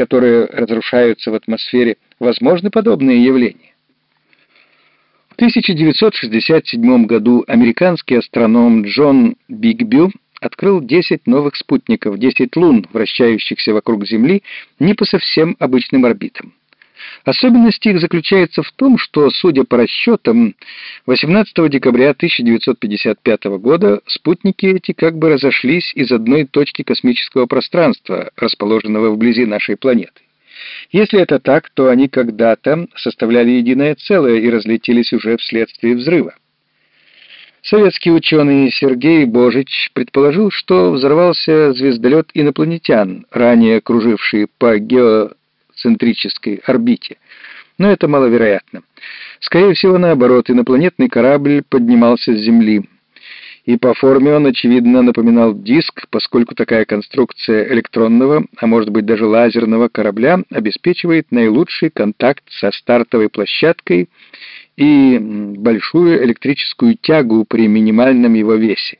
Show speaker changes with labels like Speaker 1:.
Speaker 1: которые разрушаются в атмосфере, возможны подобные явления. В 1967 году американский астроном Джон Бигбю открыл 10 новых спутников, 10 лун, вращающихся вокруг Земли не по совсем обычным орбитам. Особенность их заключается в том, что, судя по расчетам, 18 декабря 1955 года спутники эти как бы разошлись из одной точки космического пространства, расположенного вблизи нашей планеты. Если это так, то они когда-то составляли единое целое и разлетелись уже вследствие взрыва. Советский ученый Сергей Божич предположил, что взорвался звездолет инопланетян, ранее круживший по гео центрической орбите. Но это маловероятно. Скорее всего, наоборот, инопланетный корабль поднимался с Земли. И по форме он, очевидно, напоминал диск, поскольку такая конструкция электронного, а может быть даже лазерного корабля обеспечивает наилучший контакт со стартовой площадкой и большую электрическую тягу при минимальном его весе.